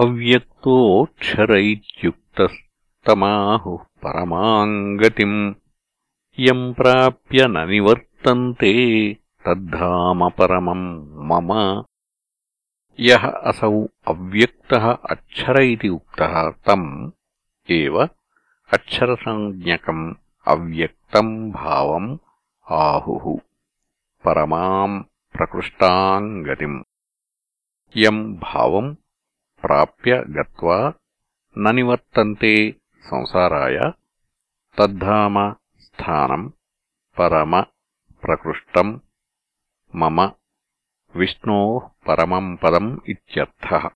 अव्यक्तोऽक्षर इत्युक्तस्तमाहुः परमाम् गतिम् यम् प्राप्य न निवर्तन्ते तद्धाम परमम् मम यः असौ अव्यक्तः अक्षर इति उक्तः तम् एव अक्षरसञ्ज्ञकम् अव्यक्तम् भावम् आहुः परमाम् प्रकृष्टाम् गतिम् यम् भावम् प्राप्य गत्वा न निवर्तन्ते संसाराय तद्धाम स्थानम् परम प्रकृष्टम् मम विष्णोः परमम् पदम् इत्यर्थः